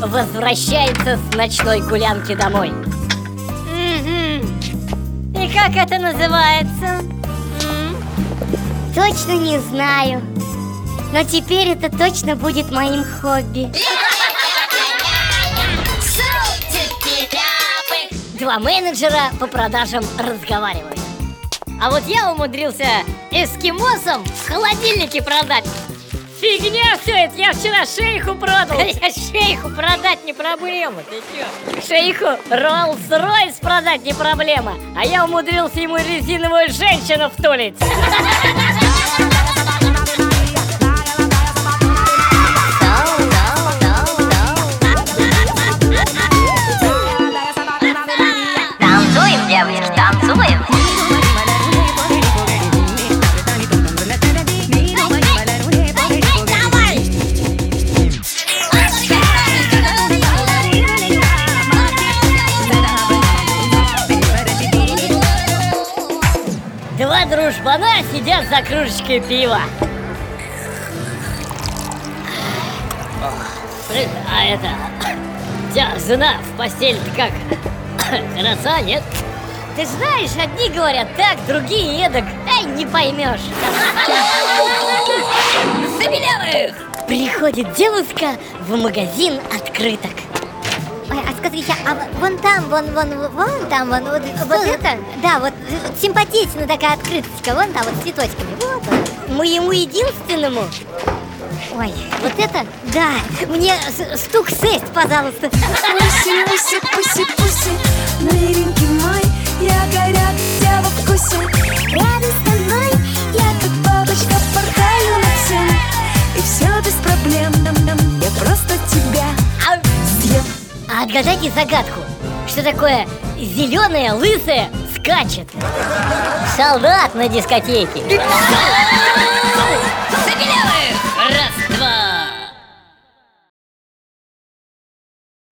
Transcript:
возвращается с ночной гулянки домой. И как это называется? Точно не знаю. Но теперь это точно будет моим хобби. Два менеджера по продажам разговаривают. А вот я умудрился эскимосом в холодильнике продать. Фигня все это, я вчера шейху продал. Я шейху продать не проблема, ты чё? Шейху Роллс-Ройс продать не проблема. А я умудрился ему резиновую женщину втулить Два дружбана сидят за кружечкой пива А это... Тебя жена в постели-то как? Хороша, нет? Ты знаешь, одни говорят так, другие эдак Ай, не поймешь Забелевых! Приходит девушка в магазин открыток Ой, а скажите, а вон там, вон, вон, вон там, вон, вот, вот это? Да, вот симпатичная такая открыточка, вон там, вот с цветочками. Вот он. Моему единственному Ой, вот это? Да, мне с- штук шесть, пожалуйста. Пуси, пуси, пуси, пуси, миленький мой, я горят вся во вкусе. Рядом с тобой я как бабочка порхаю над всем, и все без проблем, дам-дам, я просто Отгадайте загадку. Что такое зеленая лысая скачет? Солдат на дискотеке. Забелевая!